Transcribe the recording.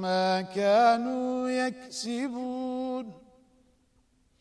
ما كانوا يكسبون.